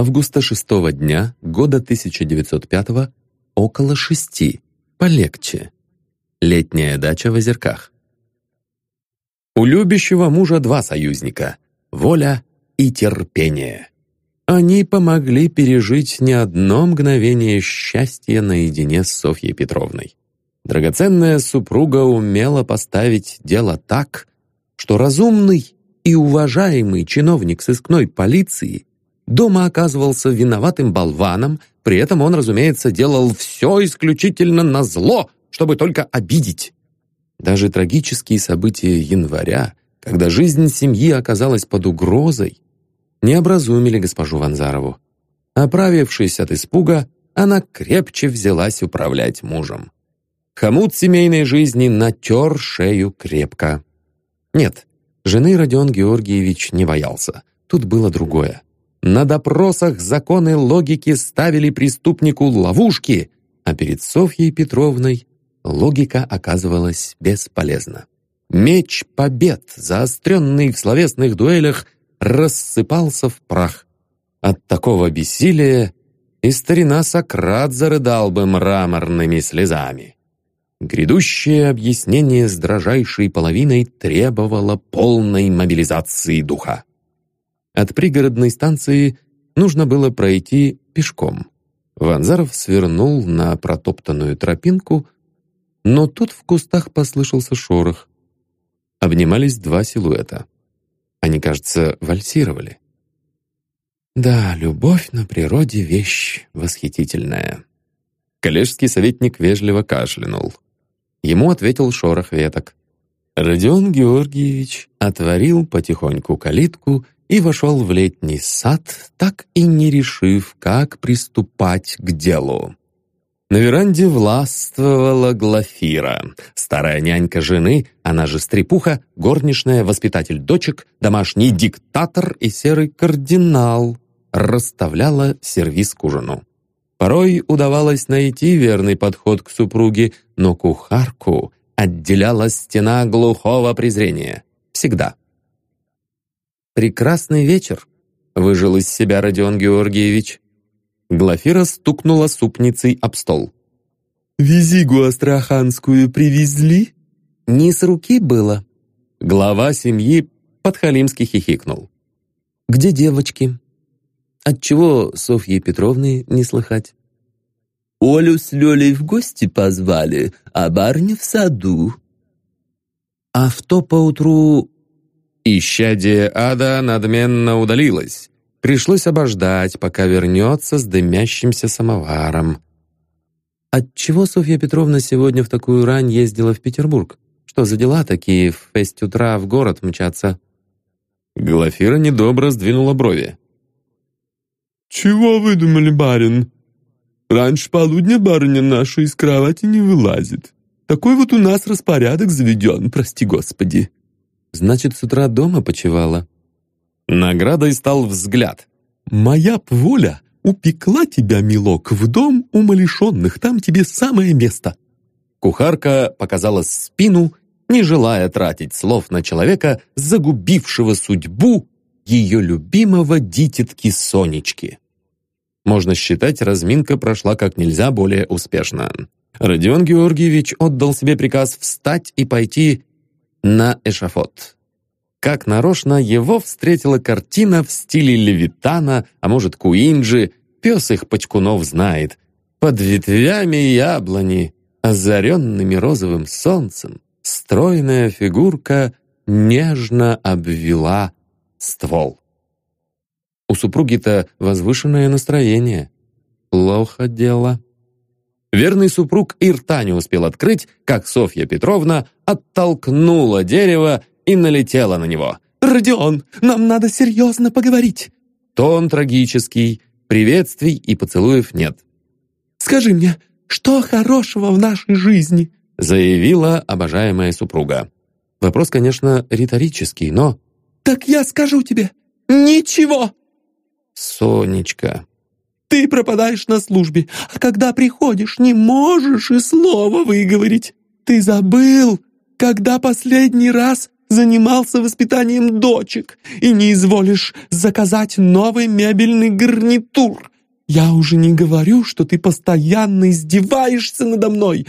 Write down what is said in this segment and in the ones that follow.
Августа шестого дня года 1905 около шести, полегче. Летняя дача в Озерках. У любящего мужа два союзника — воля и терпение. Они помогли пережить не одно мгновение счастья наедине с Софьей Петровной. Драгоценная супруга умела поставить дело так, что разумный и уважаемый чиновник сыскной полиции дома оказывался виноватым болваном, при этом он, разумеется, делал все исключительно на зло, чтобы только обидеть. Даже трагические события января, когда жизнь семьи оказалась под угрозой, не образумили госпожу Ванзарову. Оправившись от испуга, она крепче взялась управлять мужем. Хомут семейной жизни натер шею крепко. Нет, жены Родион Георгиевич не боялся. Тут было другое. На допросах законы логики ставили преступнику ловушки, а перед Софьей Петровной логика оказывалась бесполезна. Меч побед, заостренный в словесных дуэлях, рассыпался в прах. От такого бессилия и старина Сократ зарыдал бы мраморными слезами. Грядущее объяснение с дрожайшей половиной требовало полной мобилизации духа. От пригородной станции нужно было пройти пешком. Ванзаров свернул на протоптанную тропинку, но тут в кустах послышался шорох. Обнимались два силуэта. Они, кажется, вальсировали. Да, любовь на природе — вещь восхитительная. Коллежский советник вежливо кашлянул. Ему ответил шорох веток. Родион Георгиевич отворил потихоньку калитку и вошел в летний сад, так и не решив, как приступать к делу. На веранде властвовала Глафира, старая нянька жены, она же стрепуха, горничная, воспитатель дочек, домашний диктатор и серый кардинал, расставляла сервиз к ужину. Порой удавалось найти верный подход к супруге, но кухарку отделяла стена глухого презрения. Всегда. «Прекрасный вечер», — выжил из себя Родион Георгиевич. Глафира стукнула супницей об стол. «Визигу астраханскую привезли?» «Не с руки было». Глава семьи подхалимски хихикнул. «Где девочки?» Отчего Софьи Петровны не слыхать? «Олю с Лёлей в гости позвали, а барни в саду». А в то поутру... Исчадие ада надменно удалилось. Пришлось обождать, пока вернется с дымящимся самоваром. Отчего Софья Петровна сегодня в такую рань ездила в Петербург? Что за дела такие в шесть утра в город мчаться? Глафира недобро сдвинула брови. «Чего выдумали, барин? Раньше полудня барыня наша из кровати не вылазит. Такой вот у нас распорядок заведен, прости господи». «Значит, с утра дома почевала?» Наградой стал взгляд. «Моя б воля упекла тебя, милок, в дом умалишенных, там тебе самое место». Кухарка показала спину, не желая тратить слов на человека, загубившего судьбу ее любимого дитятки Сонечки. Можно считать, разминка прошла как нельзя более успешно. Родион Георгиевич отдал себе приказ встать и пойти на эшафот. Как нарочно его встретила картина в стиле Левитана, а может Куинджи, пес их Почкунов знает. Под ветвями яблони, озаренными розовым солнцем, стройная фигурка нежно обвела ствол. У супруги-то возвышенное настроение. Плохо дело. Верный супруг и рта не успел открыть, как Софья Петровна оттолкнула дерево и налетела на него. «Родион, нам надо серьезно поговорить!» Тон трагический, приветствий и поцелуев нет. «Скажи мне, что хорошего в нашей жизни?» заявила обожаемая супруга. Вопрос, конечно, риторический, но... «Так я скажу тебе, ничего!» «Сонечка...» «Ты пропадаешь на службе, а когда приходишь, не можешь и слова выговорить. Ты забыл, когда последний раз занимался воспитанием дочек и не изволишь заказать новый мебельный гарнитур. Я уже не говорю, что ты постоянно издеваешься надо мной.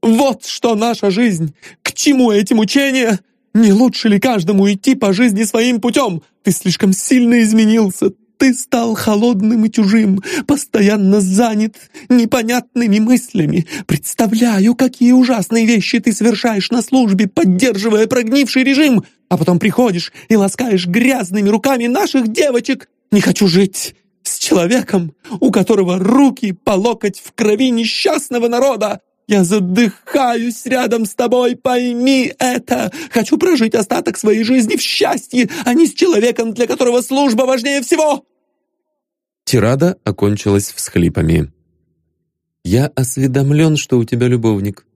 Вот что наша жизнь! К чему эти мучения? Не лучше ли каждому идти по жизни своим путем? Ты слишком сильно изменился, ты стал холодным и чужим, постоянно занят непонятными мыслями. Представляю, какие ужасные вещи ты совершаешь на службе, поддерживая прогнивший режим, а потом приходишь и ласкаешь грязными руками наших девочек. Не хочу жить с человеком, у которого руки по локоть в крови несчастного народа. Я задыхаюсь рядом с тобой, пойми это. Хочу прожить остаток своей жизни в счастье, а не с человеком, для которого служба важнее всего. Тирада окончилась всхлипами. «Я осведомлен, что у тебя любовник»,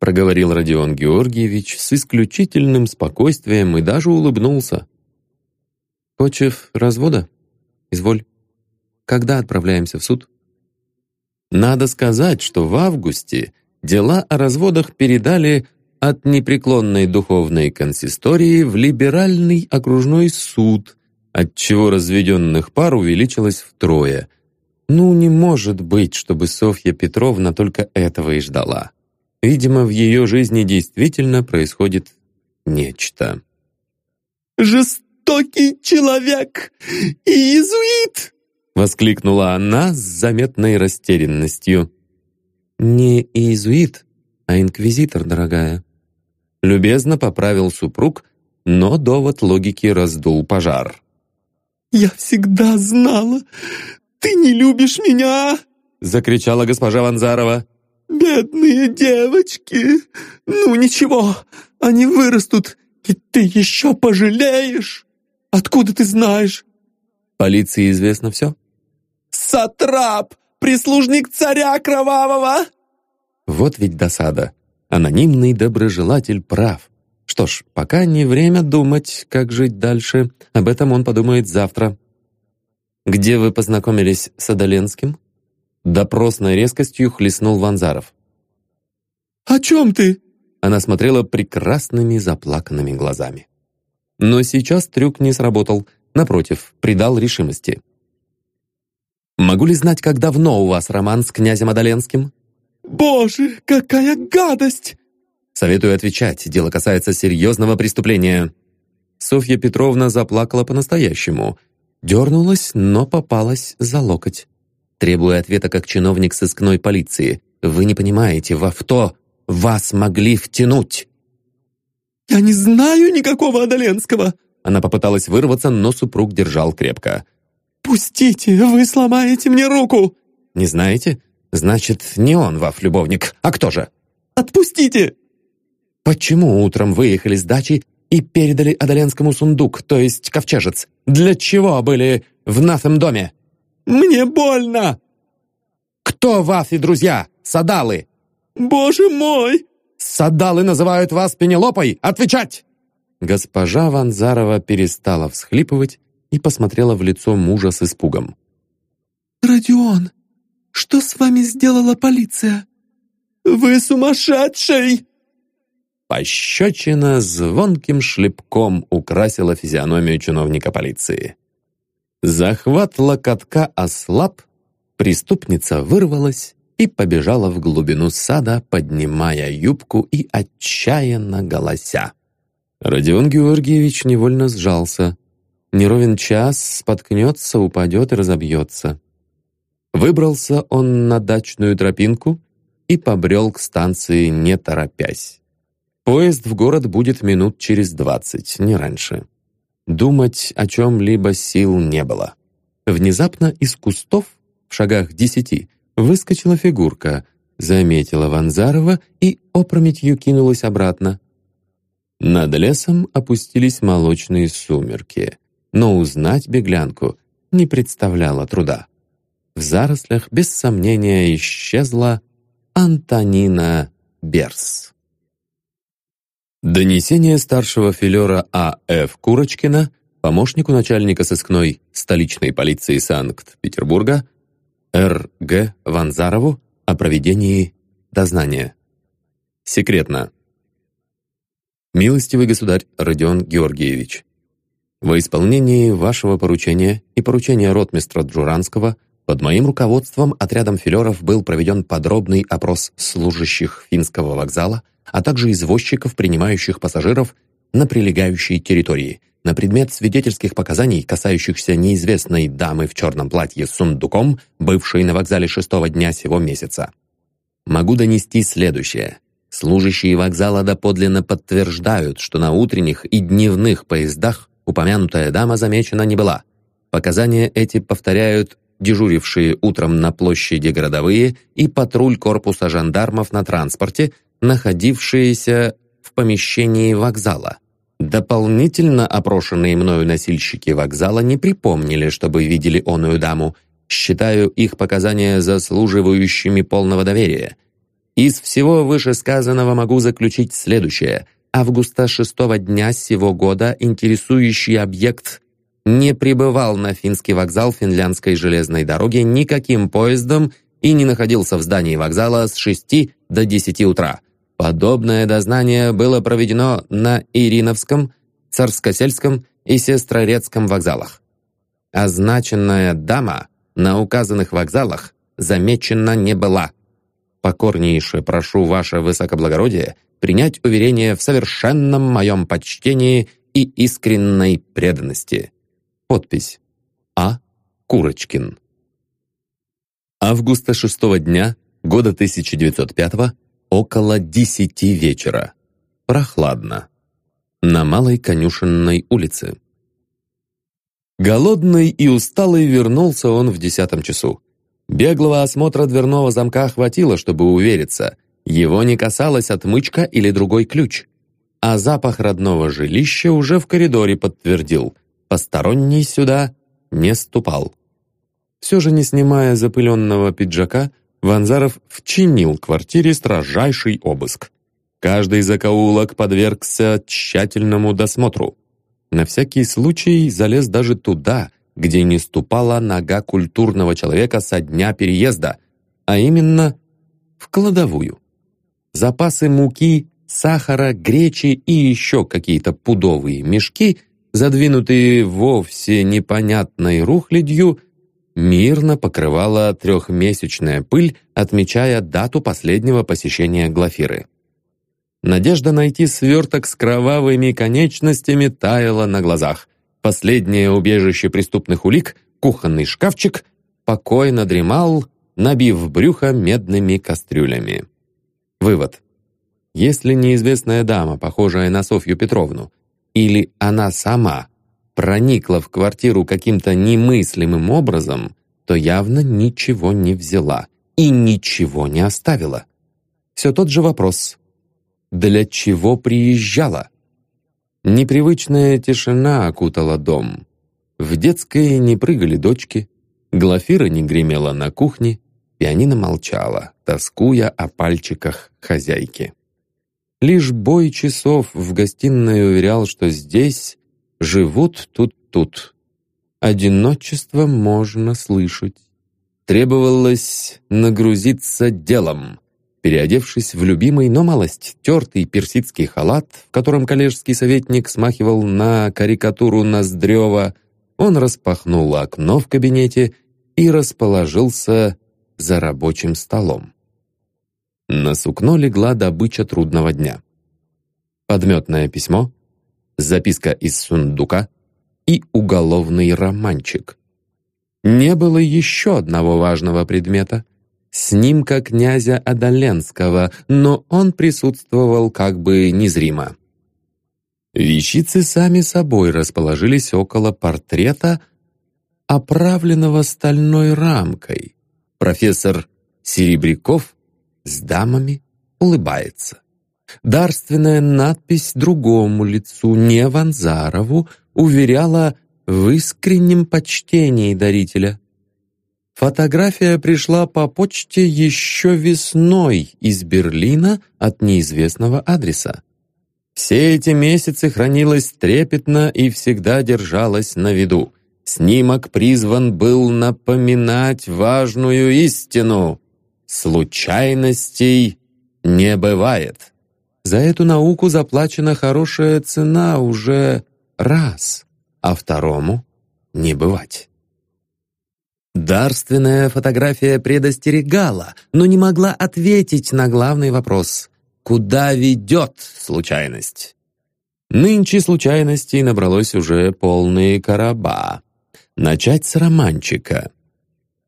проговорил Родион Георгиевич с исключительным спокойствием и даже улыбнулся. «Хочешь развода? Изволь. Когда отправляемся в суд?» Надо сказать, что в августе дела о разводах передали от непреклонной духовной консистории в либеральный окружной суд, отчего разведенных пар увеличилось втрое. Ну, не может быть, чтобы Софья Петровна только этого и ждала. Видимо, в ее жизни действительно происходит нечто. «Жестокий человек и иезуит!» воскликнула она с заметной растерянностью. «Не иезуит, а инквизитор, дорогая». Любезно поправил супруг, но довод логики раздул пожар. «Я всегда знала, ты не любишь меня!» закричала госпожа Ванзарова. «Бедные девочки! Ну ничего, они вырастут, и ты еще пожалеешь! Откуда ты знаешь?» «Полиции известно все?» «Сатрап! Прислужник царя кровавого!» Вот ведь досада. Анонимный доброжелатель прав. Что ж, пока не время думать, как жить дальше. Об этом он подумает завтра. «Где вы познакомились с Адаленским?» Допросной резкостью хлестнул Ванзаров. «О чем ты?» Она смотрела прекрасными заплаканными глазами. Но сейчас трюк не сработал, напротив, придал решимости. «Могу ли знать, как давно у вас роман с князем Адаленским?» «Боже, какая гадость!» Советую отвечать, дело касается серьезного преступления». Софья Петровна заплакала по-настоящему. Дернулась, но попалась за локоть. Требуя ответа как чиновник сыскной полиции. «Вы не понимаете, во что вас могли втянуть?» «Я не знаю никакого Адаленского!» Она попыталась вырваться, но супруг держал крепко. «Пустите, вы сломаете мне руку!» «Не знаете? Значит, не он ваш любовник. А кто же?» «Отпустите!» Почему утром выехали с дачи и передали Адаленскому сундук, то есть ковчежец? Для чего были в нашем доме? Мне больно! Кто вас и друзья? Садалы! Боже мой! Садалы называют вас Пенелопой! Отвечать! Госпожа Ванзарова перестала всхлипывать и посмотрела в лицо мужа с испугом. «Родион, что с вами сделала полиция?» «Вы сумасшедший!» Пощечина звонким шлепком украсила физиономию чиновника полиции. Захват локотка ослаб, преступница вырвалась и побежала в глубину сада, поднимая юбку и отчаянно голося. Родион Георгиевич невольно сжался. Неровен час споткнется, упадет и разобьется. Выбрался он на дачную тропинку и побрел к станции, не торопясь. Поезд в город будет минут через двадцать, не раньше. Думать о чем-либо сил не было. Внезапно из кустов, в шагах десяти, выскочила фигурка, заметила Ванзарова и опрометью кинулась обратно. Над лесом опустились молочные сумерки, но узнать беглянку не представляло труда. В зарослях без сомнения исчезла Антонина Берс. Донесение старшего филера А.Ф. Курочкина помощнику начальника сыскной столичной полиции Санкт-Петербурга Р.Г. Ванзарову о проведении дознания. Секретно. Милостивый государь Родион Георгиевич, во исполнении вашего поручения и поручения ротмистра Джуранского под моим руководством отрядом филеров был проведен подробный опрос служащих финского вокзала, а также извозчиков, принимающих пассажиров на прилегающей территории, на предмет свидетельских показаний, касающихся неизвестной дамы в черном платье с сундуком, бывшей на вокзале шестого дня сего месяца. Могу донести следующее. Служащие вокзала доподлинно подтверждают, что на утренних и дневных поездах упомянутая дама замечена не была. Показания эти повторяют дежурившие утром на площади городовые и патруль корпуса жандармов на транспорте, находившиеся в помещении вокзала. Дополнительно опрошенные мною носильщики вокзала не припомнили, чтобы видели оную даму. Считаю их показания заслуживающими полного доверия. Из всего вышесказанного могу заключить следующее. Августа шестого дня сего года интересующий объект не прибывал на финский вокзал финляндской железной дороги никаким поездом и не находился в здании вокзала с 6 до 10 утра. Подобное дознание было проведено на Ириновском, Царскосельском и Сестрорецком вокзалах. Означенная дама на указанных вокзалах замечена не была. Покорнейше прошу ваше высокоблагородие принять уверение в совершенном моем почтении и искренней преданности. Подпись А. Курочкин. Августа шестого дня года 1905 Около десяти вечера. Прохладно. На Малой Конюшенной улице. Голодный и усталый вернулся он в десятом часу. Беглого осмотра дверного замка хватило, чтобы увериться. Его не касалась отмычка или другой ключ. А запах родного жилища уже в коридоре подтвердил. Посторонний сюда не ступал. Все же, не снимая запыленного пиджака, Ванзаров вчинил квартире строжайший обыск. Каждый закоулок подвергся тщательному досмотру. На всякий случай залез даже туда, где не ступала нога культурного человека со дня переезда, а именно в кладовую. Запасы муки, сахара, гречи и еще какие-то пудовые мешки, задвинутые вовсе непонятной рухлядью, мирно покрывала трехмесячная пыль, отмечая дату последнего посещения Глафиры. Надежда найти сверток с кровавыми конечностями таяла на глазах. Последнее убежище преступных улик, кухонный шкафчик, покойно дремал, набив брюхо медными кастрюлями. Вывод. Если неизвестная дама, похожая на Софью Петровну, или она сама проникла в квартиру каким-то немыслимым образом, то явно ничего не взяла и ничего не оставила. Все тот же вопрос. Для чего приезжала? Непривычная тишина окутала дом. В детской не прыгали дочки, Глафира не гремела на кухне, пианино молчала, тоскуя о пальчиках хозяйки. Лишь бой часов в гостиной уверял, что здесь живут тут-тут. Одиночество можно слышать. Требовалось нагрузиться делом. Переодевшись в любимый, но малость тертый персидский халат, в котором коллежский советник смахивал на карикатуру Ноздрева, он распахнул окно в кабинете и расположился за рабочим столом. На сукно легла добыча трудного дня. Подметное письмо, записка из сундука и уголовный романчик. Не было еще одного важного предмета — снимка князя Адаленского, но он присутствовал как бы незримо. Вещицы сами собой расположились около портрета, оправленного стальной рамкой. Профессор Серебряков с дамами улыбается. Дарственная надпись другому лицу, не Ванзарову, уверяла в искреннем почтении дарителя. Фотография пришла по почте еще весной из Берлина от неизвестного адреса. Все эти месяцы хранилась трепетно и всегда держалась на виду. Снимок призван был напоминать важную истину. Случайностей не бывает. За эту науку заплачена хорошая цена уже раз, а второму не бывать. Дарственная фотография предостерегала, но не могла ответить на главный вопрос «Куда ведет случайность?». Нынче случайностей набралось уже полные короба. Начать с романчика.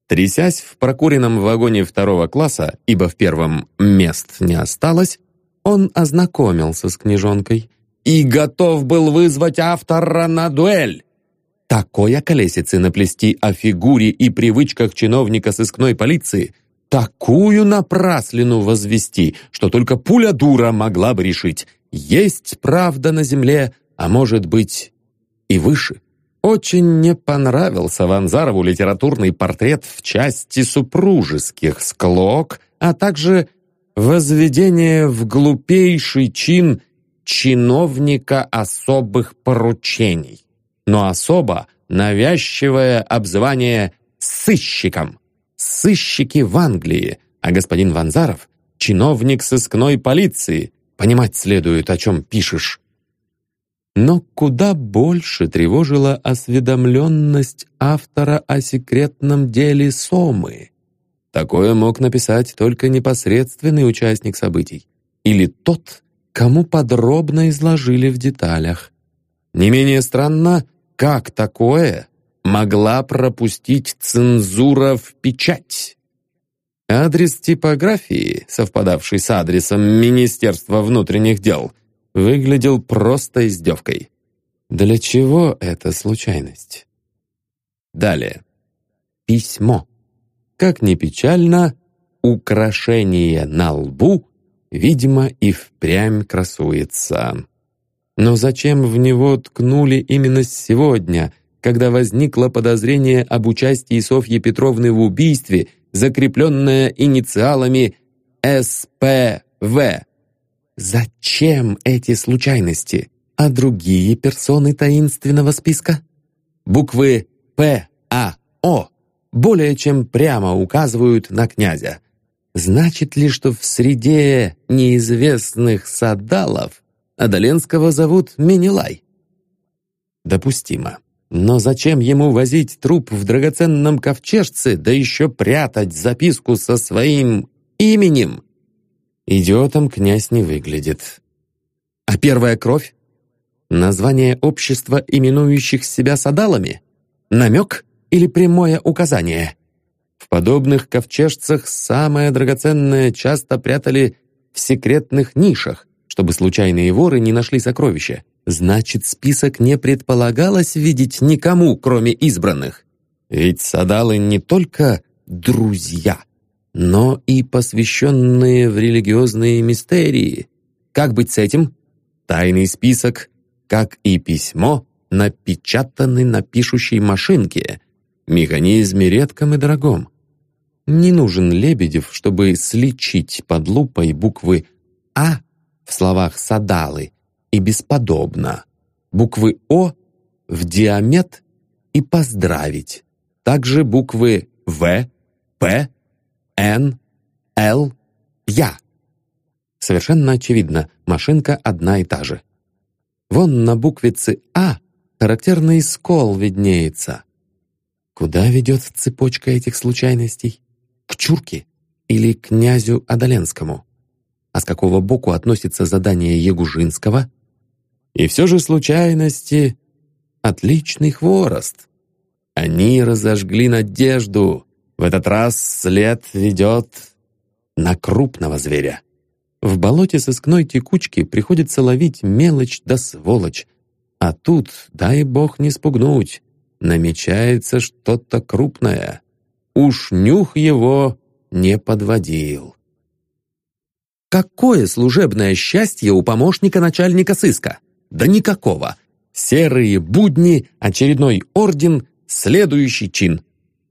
Трясясь в прокуренном вагоне второго класса, ибо в первом мест не осталось, он ознакомился с книжонкой и готов был вызвать автора на дуэль. Такой околесицы наплести о фигуре и привычках чиновника сыскной полиции, такую напраслину возвести, что только пуля дура могла бы решить, есть правда на земле, а может быть и выше. Очень не понравился Ванзарову литературный портрет в части супружеских склок, а также возведение в глупейший чин чиновника особых поручений, но особо навязчивое обзвание сыщиком. Сыщики в Англии, а господин Ванзаров — чиновник сыскной полиции. Понимать следует, о чем пишешь. Но куда больше тревожила осведомленность автора о секретном деле Сомы. Такое мог написать только непосредственный участник событий или тот, кому подробно изложили в деталях. Не менее странно, как такое могла пропустить цензура в печать. Адрес типографии, совпадавший с адресом Министерства внутренних дел, выглядел просто издевкой. Для чего эта случайность? Далее. Письмо. Как ни печально, украшение на лбу, видимо, и впрямь красуется. Но зачем в него ткнули именно сегодня, когда возникло подозрение об участии Софьи Петровны в убийстве, закрепленное инициалами СПВ? Зачем эти случайности? А другие персоны таинственного списка? Буквы П, А, О более чем прямо указывают на князя. Значит ли, что в среде неизвестных садалов Адаленского зовут Менелай? Допустимо. Но зачем ему возить труп в драгоценном ковчежце, да еще прятать записку со своим именем? Идиотом князь не выглядит. А первая кровь? Название общества, именующих себя садалами? Намек? Или прямое указание. В подобных ковчежцах самое драгоценное часто прятали в секретных нишах, чтобы случайные воры не нашли сокровища. Значит, список не предполагалось видеть никому, кроме избранных. Ведь садалы не только друзья, но и посвященные в религиозные мистерии. Как быть с этим? Тайный список, как и письмо, напечатаны на пишущей машинке, механизме редком и дорогом. Не нужен Лебедев, чтобы сличить под лупой буквы «А» в словах «садалы» и «бесподобно», буквы «О» в диамет и «поздравить», также буквы «В», «П», «Н», «Л», «Я». Совершенно очевидно, машинка одна и та же. Вон на буквице «А» характерный скол виднеется. Куда ведет цепочка этих случайностей? К Чурке или к князю Адаленскому? А с какого боку относится задание Ягужинского? И все же случайности — отличный хворост. Они разожгли надежду. В этот раз след ведет на крупного зверя. В болоте сыскной текучки приходится ловить мелочь да сволочь. А тут, дай бог не спугнуть, намечается что-то крупное. Уж нюх его не подводил. Какое служебное счастье у помощника начальника сыска? Да никакого. Серые будни, очередной орден, следующий чин.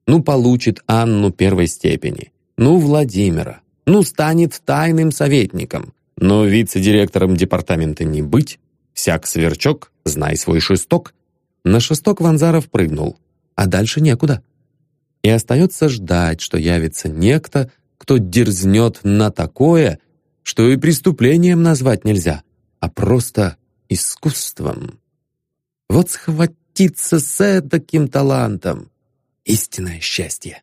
Ну, получит Анну первой степени. Ну, Владимира. Ну, станет тайным советником. Но вице-директором департамента не быть. Всяк сверчок, знай свой шесток. На шесток Ванзаров прыгнул, а дальше некуда. И остается ждать, что явится некто, кто дерзнет на такое что и преступлением назвать нельзя, а просто искусством. Вот схватиться с таким талантом — истинное счастье.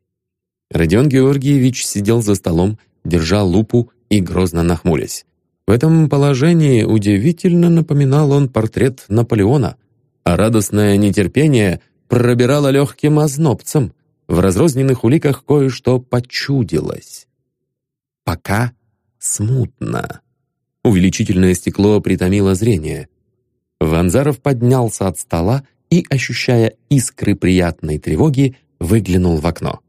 Родион Георгиевич сидел за столом, держа лупу и грозно нахмурясь. В этом положении удивительно напоминал он портрет Наполеона, а радостное нетерпение пробирало легким ознобцем. В разрозненных уликах кое-что почудилось. Пока смутно. Увеличительное стекло притомило зрение. Ванзаров поднялся от стола и, ощущая искры приятной тревоги, выглянул в окно.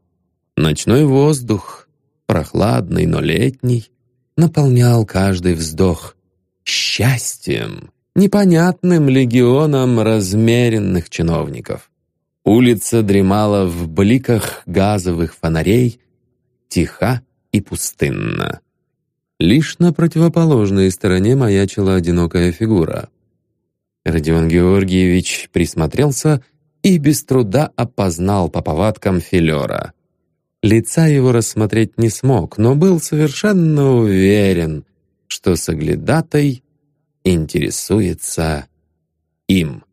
Ночной воздух, прохладный, но летний, наполнял каждый вздох счастьем, непонятным легионом размеренных чиновников. Улица дремала в бликах газовых фонарей, тиха и пустынна. Лишь на противоположной стороне маячила одинокая фигура. Родион Георгиевич присмотрелся и без труда опознал по повадкам филера. Лица его рассмотреть не смог, но был совершенно уверен, что соглядатай интересуется им.